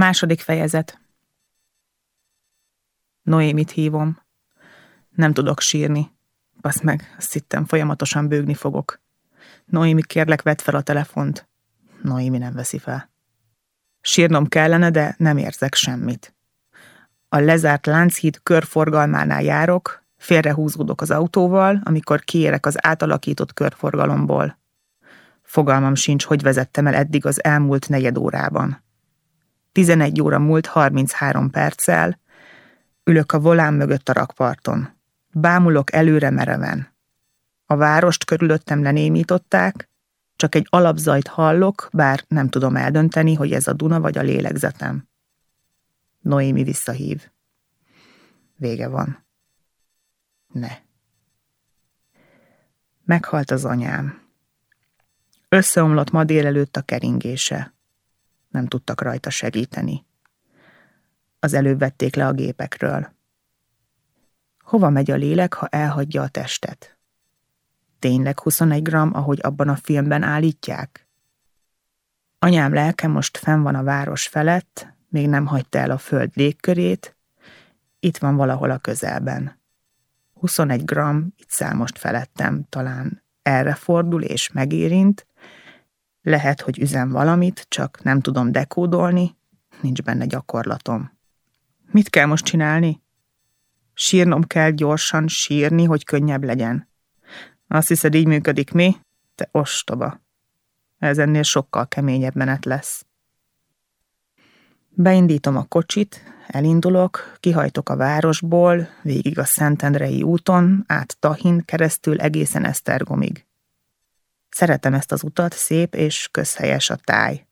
Második fejezet. Noémit hívom. Nem tudok sírni. Basz meg, azt hittem, folyamatosan bőgni fogok. Noémi, kérlek, vedd fel a telefont. Noémi nem veszi fel. Sírnom kellene, de nem érzek semmit. A lezárt Lánchíd körforgalmánál járok, félrehúzódok az autóval, amikor kiérek az átalakított körforgalomból. Fogalmam sincs, hogy vezettem el eddig az elmúlt negyed órában. 11 óra múlt 33 perccel, ülök a volán mögött a rakparton. Bámulok előre mereven. A várost körülöttem lenémították, csak egy alapzajt hallok, bár nem tudom eldönteni, hogy ez a Duna vagy a lélegzetem. Noémi visszahív. Vége van. Ne. Meghalt az anyám. Összeomlott ma délelőtt a keringése. Nem tudtak rajta segíteni. Az előbb vették le a gépekről. Hova megy a lélek, ha elhagyja a testet? Tényleg 21 gram, ahogy abban a filmben állítják? Anyám lelke most fenn van a város felett, még nem hagyta el a föld légkörét, itt van valahol a közelben. 21 gram, itt száll most felettem, talán erre fordul és megérint, lehet, hogy üzem valamit, csak nem tudom dekódolni, nincs benne gyakorlatom. Mit kell most csinálni? Sírnom kell gyorsan sírni, hogy könnyebb legyen. Azt hiszed, így működik mi? Te ostoba. Ez ennél sokkal keményebb menet lesz. Beindítom a kocsit, elindulok, kihajtok a városból, végig a Szentendrei úton, át Tahin, keresztül egészen Esztergomig. Szeretem ezt az utat, szép és közhelyes a táj.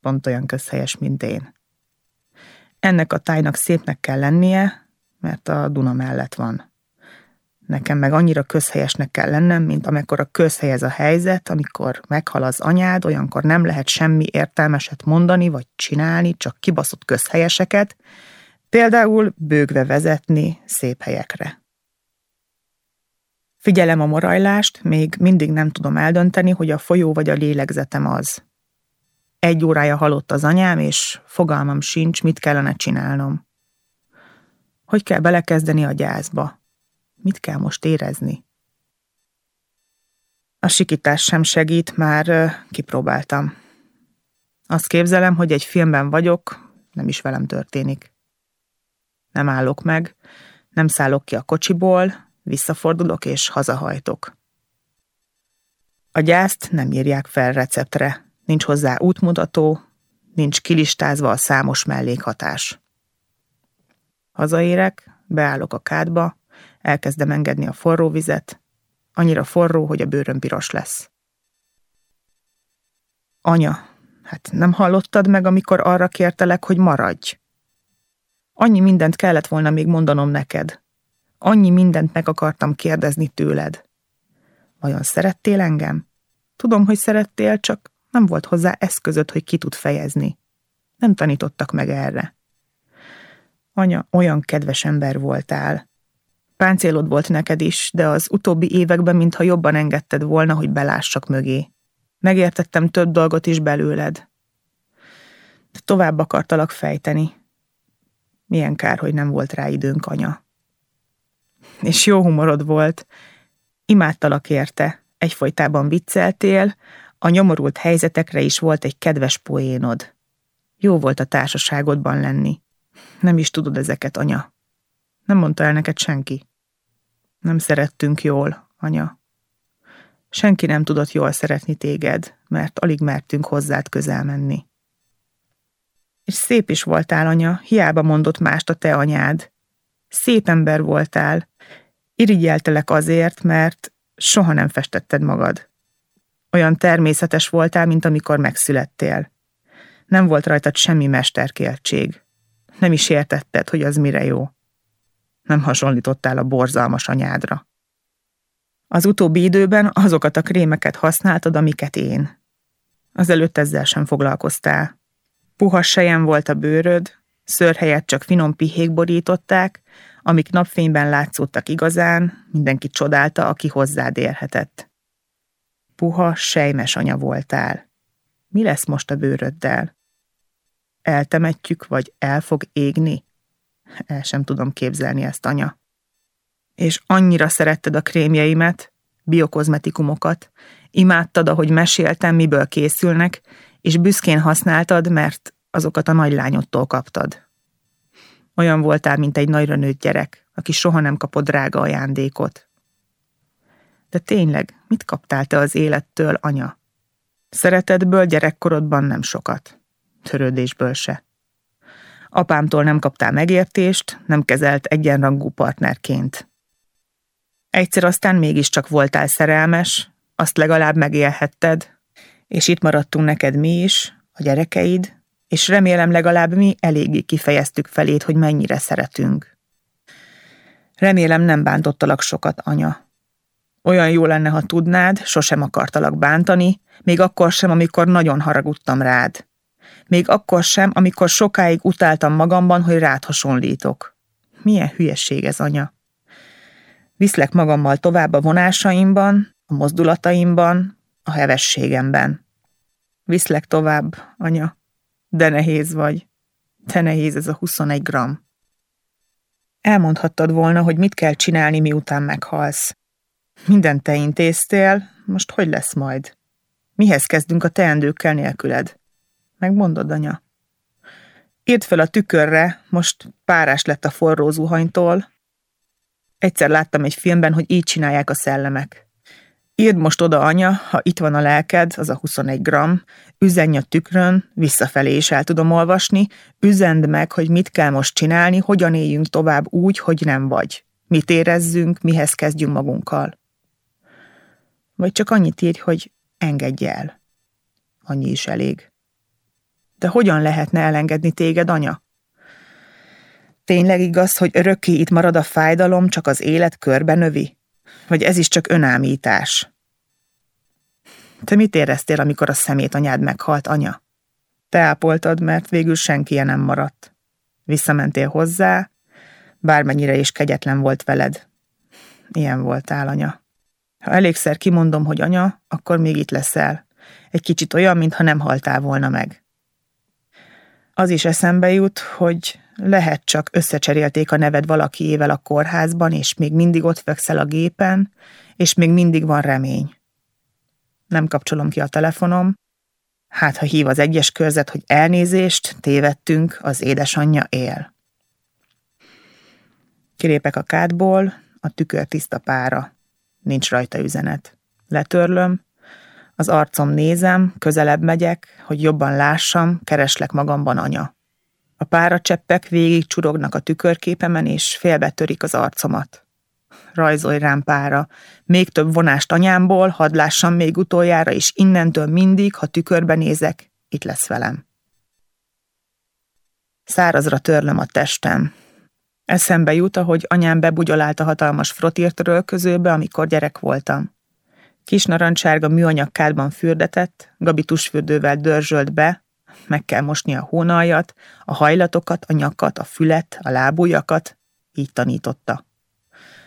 Pont olyan közhelyes, mint én. Ennek a tájnak szépnek kell lennie, mert a Duna mellett van. Nekem meg annyira közhelyesnek kell lennem, mint amikor a közhelyez a helyzet, amikor meghal az anyád, olyankor nem lehet semmi értelmeset mondani vagy csinálni, csak kibaszott közhelyeseket, például bőgve vezetni szép helyekre. Figyelem a morajlást, még mindig nem tudom eldönteni, hogy a folyó vagy a lélegzetem az. Egy órája halott az anyám, és fogalmam sincs, mit kellene csinálnom. Hogy kell belekezdeni a gyászba? Mit kell most érezni? A sikítás sem segít, már kipróbáltam. Azt képzelem, hogy egy filmben vagyok, nem is velem történik. Nem állok meg, nem szállok ki a kocsiból, Visszafordulok és hazahajtok. A gyászt nem írják fel receptre, nincs hozzá útmutató, nincs kilistázva a számos mellékhatás. Hazaérek, beállok a kádba, elkezdem engedni a forró vizet, annyira forró, hogy a bőröm piros lesz. Anya, hát nem hallottad meg, amikor arra kértelek, hogy maradj? Annyi mindent kellett volna még mondanom neked. Annyi mindent meg akartam kérdezni tőled. Vajon szerettél engem? Tudom, hogy szerettél, csak nem volt hozzá eszközöd, hogy ki tud fejezni. Nem tanítottak meg erre. Anya, olyan kedves ember voltál. Páncélod volt neked is, de az utóbbi években mintha jobban engedted volna, hogy belássak mögé. Megértettem több dolgot is belőled. De tovább akartalak fejteni. Milyen kár, hogy nem volt rá időnk, anya és jó humorod volt. Imádtalak érte, egyfolytában vicceltél, a nyomorult helyzetekre is volt egy kedves poénod. Jó volt a társaságodban lenni. Nem is tudod ezeket, anya. Nem mondta el neked senki. Nem szerettünk jól, anya. Senki nem tudott jól szeretni téged, mert alig mertünk hozzád közel menni. És szép is voltál, anya, hiába mondott mást a te anyád. Szép ember voltál. Irigyeltelek azért, mert soha nem festetted magad. Olyan természetes voltál, mint amikor megszülettél. Nem volt rajtad semmi mesterkéltség. Nem is értetted, hogy az mire jó. Nem hasonlítottál a borzalmas anyádra. Az utóbbi időben azokat a krémeket használtad, amiket én. Azelőtt ezzel sem foglalkoztál. Puha sejem volt a bőröd, Szőr helyett csak finom pihék borították, amik napfényben látszottak igazán, mindenki csodálta, aki hozzád érhetett. Puha, sejmes anya voltál. Mi lesz most a bőröddel? eltemetjük, vagy el fog égni? El sem tudom képzelni ezt, anya. És annyira szeretted a krémjeimet, biokozmetikumokat, imádtad, ahogy meséltem, miből készülnek, és büszkén használtad, mert azokat a nagylányodtól kaptad. Olyan voltál, mint egy nagyra nőtt gyerek, aki soha nem kapott drága ajándékot. De tényleg, mit kaptál te az élettől, anya? Szeretetből gyerekkorodban nem sokat. Törődésből se. Apámtól nem kaptál megértést, nem kezelt egyenrangú partnerként. Egyszer aztán mégiscsak voltál szerelmes, azt legalább megélhetted, és itt maradtunk neked mi is, a gyerekeid, és remélem legalább mi eléggé kifejeztük felét, hogy mennyire szeretünk. Remélem nem bántottalak sokat, anya. Olyan jó lenne, ha tudnád, sosem akartalak bántani, még akkor sem, amikor nagyon haragudtam rád. Még akkor sem, amikor sokáig utáltam magamban, hogy rád hasonlítok. Milyen hülyeség ez, anya. Viszlek magammal tovább a vonásaimban, a mozdulataimban, a hevességemben. Viszlek tovább, anya. De nehéz vagy. Te nehéz ez a 21 gram. Elmondhattad volna, hogy mit kell csinálni, miután meghalsz. Minden te intéztél, most hogy lesz majd? Mihez kezdünk a teendőkkel nélküled? Megmondod, anya? Írd fel a tükörre, most párás lett a forró zuhanytól. Egyszer láttam egy filmben, hogy így csinálják a szellemek. Írd most oda, anya, ha itt van a lelked, az a 21 gram, üzenj a tükrön, visszafelé is el tudom olvasni, üzend meg, hogy mit kell most csinálni, hogyan éljünk tovább úgy, hogy nem vagy. Mit érezzünk, mihez kezdjünk magunkkal. Vagy csak annyit írj, hogy engedj el. Annyi is elég. De hogyan lehetne elengedni téged, anya? Tényleg igaz, hogy örökké itt marad a fájdalom, csak az élet körbe növi? Vagy ez is csak önámítás? Te mit éreztél, amikor a szemét anyád meghalt, anya? Te ápoltad, mert végül senki nem maradt. Visszamentél hozzá, bármennyire is kegyetlen volt veled. Ilyen voltál, anya. Ha elégszer kimondom, hogy anya, akkor még itt leszel. Egy kicsit olyan, mintha nem haltál volna meg. Az is eszembe jut, hogy lehet csak összecserélték a neved valakiével a kórházban, és még mindig ott fekszel a gépen, és még mindig van remény. Nem kapcsolom ki a telefonom. Hát, ha hív az egyes körzet, hogy elnézést, tévedtünk, az édesanyja él. Kilépek a kádból, a tükör tiszta pára. Nincs rajta üzenet. Letörlöm, az arcom nézem, közelebb megyek, hogy jobban lássam, kereslek magamban anya. A páracseppek végig csurognak a tükörképemen, és félbetörik az arcomat. Rajzolj rám pára, még több vonást anyámból, hadd lássam még utoljára, és innentől mindig, ha tükörbe nézek, itt lesz velem. Szárazra törlöm a testem. Eszembe jut, ahogy anyám bebugyolált a hatalmas frotírtörölközőbe, amikor gyerek voltam. Kis narancsárga műanyag kádban fürdetett, gabitusfürdővel dörzsölt be, meg kell mosni a hónaljat, a hajlatokat, a nyakat, a fület, a lábújakat, így tanította.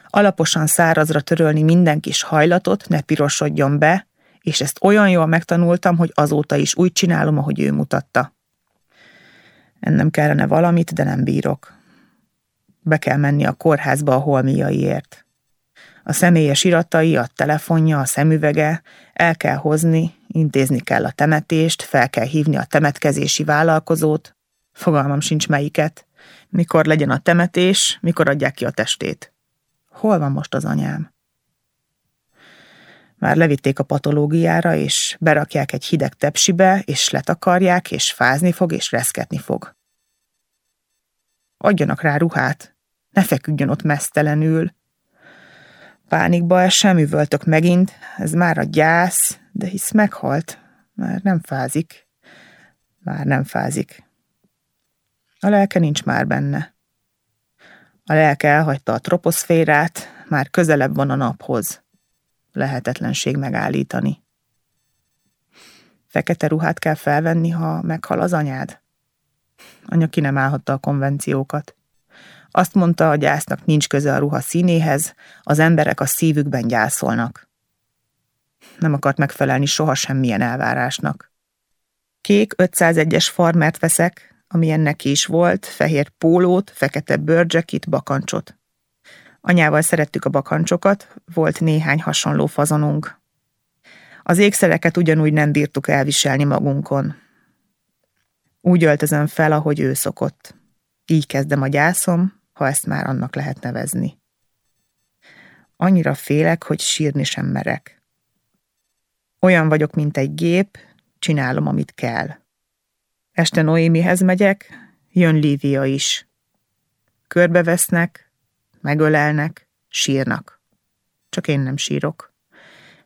Alaposan szárazra törölni minden kis hajlatot, ne pirosodjon be, és ezt olyan jól megtanultam, hogy azóta is úgy csinálom, ahogy ő mutatta. Ennem kellene valamit, de nem bírok. Be kell menni a kórházba a holmiaiért a személyes iratai, a telefonja, a szemüvege, el kell hozni, intézni kell a temetést, fel kell hívni a temetkezési vállalkozót, fogalmam sincs melyiket, mikor legyen a temetés, mikor adják ki a testét. Hol van most az anyám? Már levitték a patológiára, és berakják egy hideg tepsibe, és letakarják, és fázni fog, és reszketni fog. Adjanak rá ruhát, ne feküdjön ott mesztelenül, Pánikba esem, üvöltök megint, ez már a gyász, de hisz meghalt, már nem fázik. Már nem fázik. A lelke nincs már benne. A lelke elhagyta a troposzférát, már közelebb van a naphoz. Lehetetlenség megállítani. Fekete ruhát kell felvenni, ha meghal az anyád? Anya ki nem állhatta a konvenciókat. Azt mondta, a gyásznak nincs köze a ruha színéhez, az emberek a szívükben gyászolnak. Nem akart megfelelni soha semmilyen elvárásnak. Kék 501-es farmert veszek, amilyen neki is volt, fehér pólót, fekete bőrcsekit, bakancsot. Anyával szerettük a bakancsokat, volt néhány hasonló fazonunk. Az ékszereket ugyanúgy nem bírtuk elviselni magunkon. Úgy öltözöm fel, ahogy ő szokott. Így kezdem a gyászom, ha ezt már annak lehet nevezni. Annyira félek, hogy sírni sem merek. Olyan vagyok, mint egy gép, csinálom, amit kell. Este Noémihez megyek, jön Lívia is. Körbevesznek, megölelnek, sírnak. Csak én nem sírok.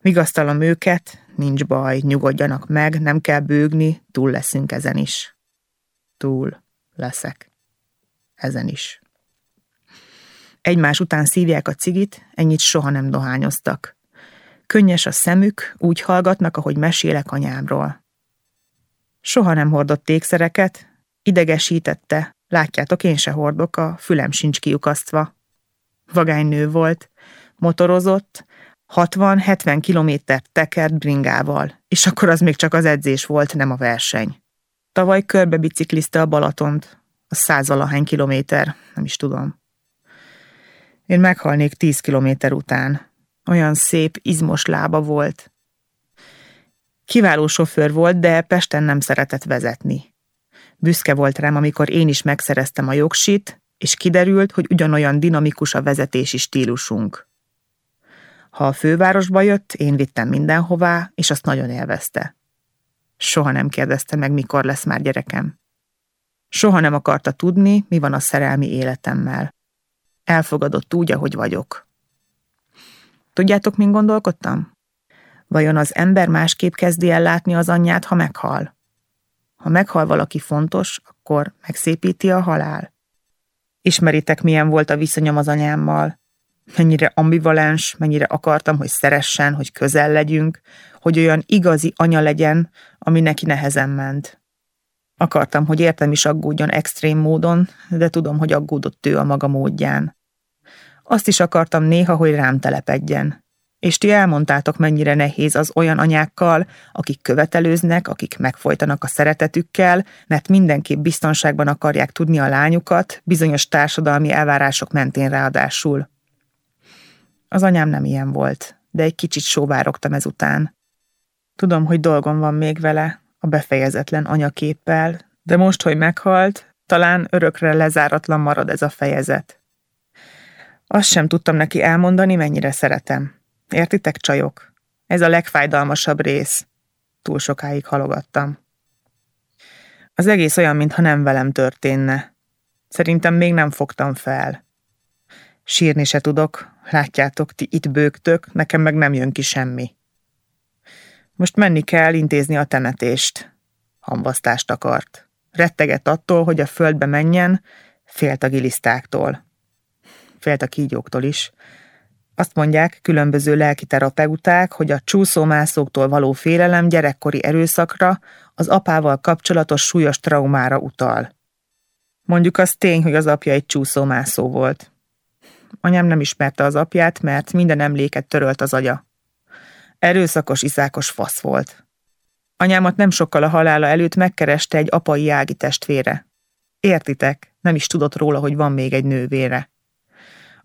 Vigasztalom őket, nincs baj, nyugodjanak meg, nem kell bőgni, túl leszünk ezen is. Túl leszek. Ezen is. Egymás után szívják a cigit, ennyit soha nem dohányoztak. Könnyes a szemük, úgy hallgatnak, ahogy mesélek anyámról. Soha nem hordott ékszereket, idegesítette, látjátok, én se hordok, a fülem sincs kiukasztva. Vagánynő volt, motorozott, 60-70 kilométert tekert bringával, és akkor az még csak az edzés volt, nem a verseny. Tavaly körbe biciklizte a Balatont, a százalahány kilométer, nem is tudom. Én meghalnék tíz kilométer után. Olyan szép, izmos lába volt. Kiváló sofőr volt, de Pesten nem szeretett vezetni. Büszke volt rám, amikor én is megszereztem a jogsit, és kiderült, hogy ugyanolyan dinamikus a vezetési stílusunk. Ha a fővárosba jött, én vittem mindenhová, és azt nagyon élvezte. Soha nem kérdezte meg, mikor lesz már gyerekem. Soha nem akarta tudni, mi van a szerelmi életemmel. Elfogadott úgy, ahogy vagyok. Tudjátok, min gondolkodtam? Vajon az ember másképp kezdi el látni az anyját, ha meghal? Ha meghal valaki fontos, akkor megszépíti a halál. Ismeritek, milyen volt a viszonyom az anyámmal? Mennyire ambivalens, mennyire akartam, hogy szeressen, hogy közel legyünk, hogy olyan igazi anya legyen, ami neki nehezen ment. Akartam, hogy értem is aggódjon extrém módon, de tudom, hogy aggódott ő a maga módján. Azt is akartam néha, hogy rám telepedjen. És ti elmondtátok, mennyire nehéz az olyan anyákkal, akik követelőznek, akik megfojtanak a szeretetükkel, mert mindenképp biztonságban akarják tudni a lányukat, bizonyos társadalmi elvárások mentén ráadásul. Az anyám nem ilyen volt, de egy kicsit sóvárogtam ezután. Tudom, hogy dolgom van még vele, a befejezetlen anyaképpel, de most, hogy meghalt, talán örökre lezáratlan marad ez a fejezet. Azt sem tudtam neki elmondani, mennyire szeretem. Értitek, csajok? Ez a legfájdalmasabb rész. Túl sokáig halogattam. Az egész olyan, mintha nem velem történne. Szerintem még nem fogtam fel. Sírni se tudok, látjátok, ti itt bőgtök, nekem meg nem jön ki semmi. Most menni kell intézni a temetést. Hambasztást akart. Rettegett attól, hogy a földbe menjen, félt a gilisztáktól. Félt a kígyóktól is. Azt mondják különböző lelkiterapeuták, hogy a csúszómászóktól való félelem gyerekkori erőszakra, az apával kapcsolatos súlyos traumára utal. Mondjuk az tény, hogy az apja egy csúszómászó volt. Anyám nem ismerte az apját, mert minden emléket törölt az agya. Erőszakos, iszákos fasz volt. Anyámat nem sokkal a halála előtt megkereste egy apai ági testvére. Értitek, nem is tudott róla, hogy van még egy nővére.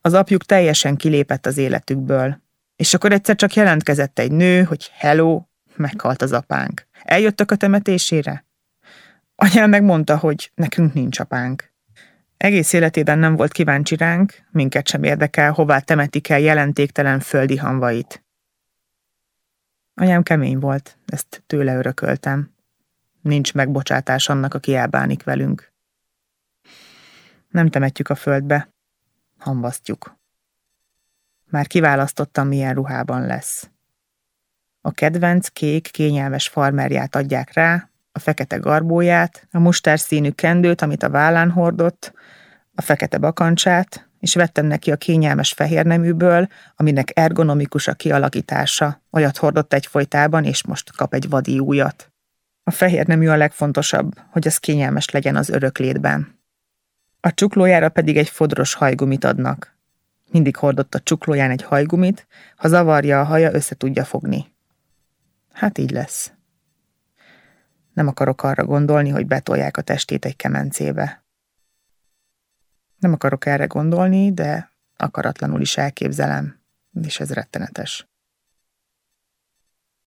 Az apjuk teljesen kilépett az életükből. És akkor egyszer csak jelentkezett egy nő, hogy hello, meghalt az apánk. Eljöttök a temetésére? Anyám megmondta, hogy nekünk nincs apánk. Egész életében nem volt kíváncsi ránk, minket sem érdekel, hová temetik el jelentéktelen földi hanvait. Anyám kemény volt, ezt tőle örököltem. Nincs megbocsátás annak, aki elbánik velünk. Nem temetjük a földbe, hambasztjuk. Már kiválasztottam, milyen ruhában lesz. A kedvenc kék, kényelmes farmerját adják rá, a fekete garbóját, a mustár színű kendőt, amit a vállán hordott, a fekete bakancsát, és vettem neki a kényelmes fehér neműből, aminek ergonomikus a kialakítása, olyat hordott egyfolytában, és most kap egy vadi újat. A fehér nemű a legfontosabb, hogy az kényelmes legyen az öröklétben. A csuklójára pedig egy fodros hajgumit adnak. Mindig hordott a csuklóján egy hajgumit, ha zavarja a haja, össze tudja fogni. Hát így lesz. Nem akarok arra gondolni, hogy betolják a testét egy kemencébe. Nem akarok erre gondolni, de akaratlanul is elképzelem, és ez rettenetes.